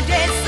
Padres